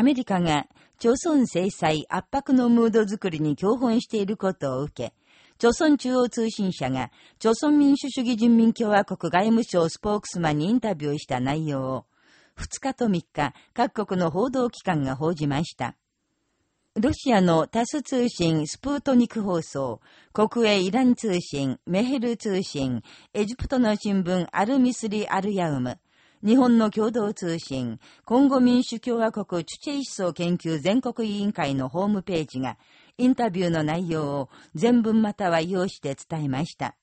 アメリカが、朝鮮制裁圧迫のムード作りに共本していることを受け、朝鮮中央通信社が、朝鮮民主主義人民共和国外務省スポークスマンにインタビューした内容を、2日と3日、各国の報道機関が報じました。ロシアのタス通信スプートニク放送、国営イラン通信、メヘル通信、エジプトの新聞アルミスリ・アルヤウム、日本の共同通信、今後民主共和国チュチェイ思想研究全国委員会のホームページが、インタビューの内容を全文または用紙で伝えました。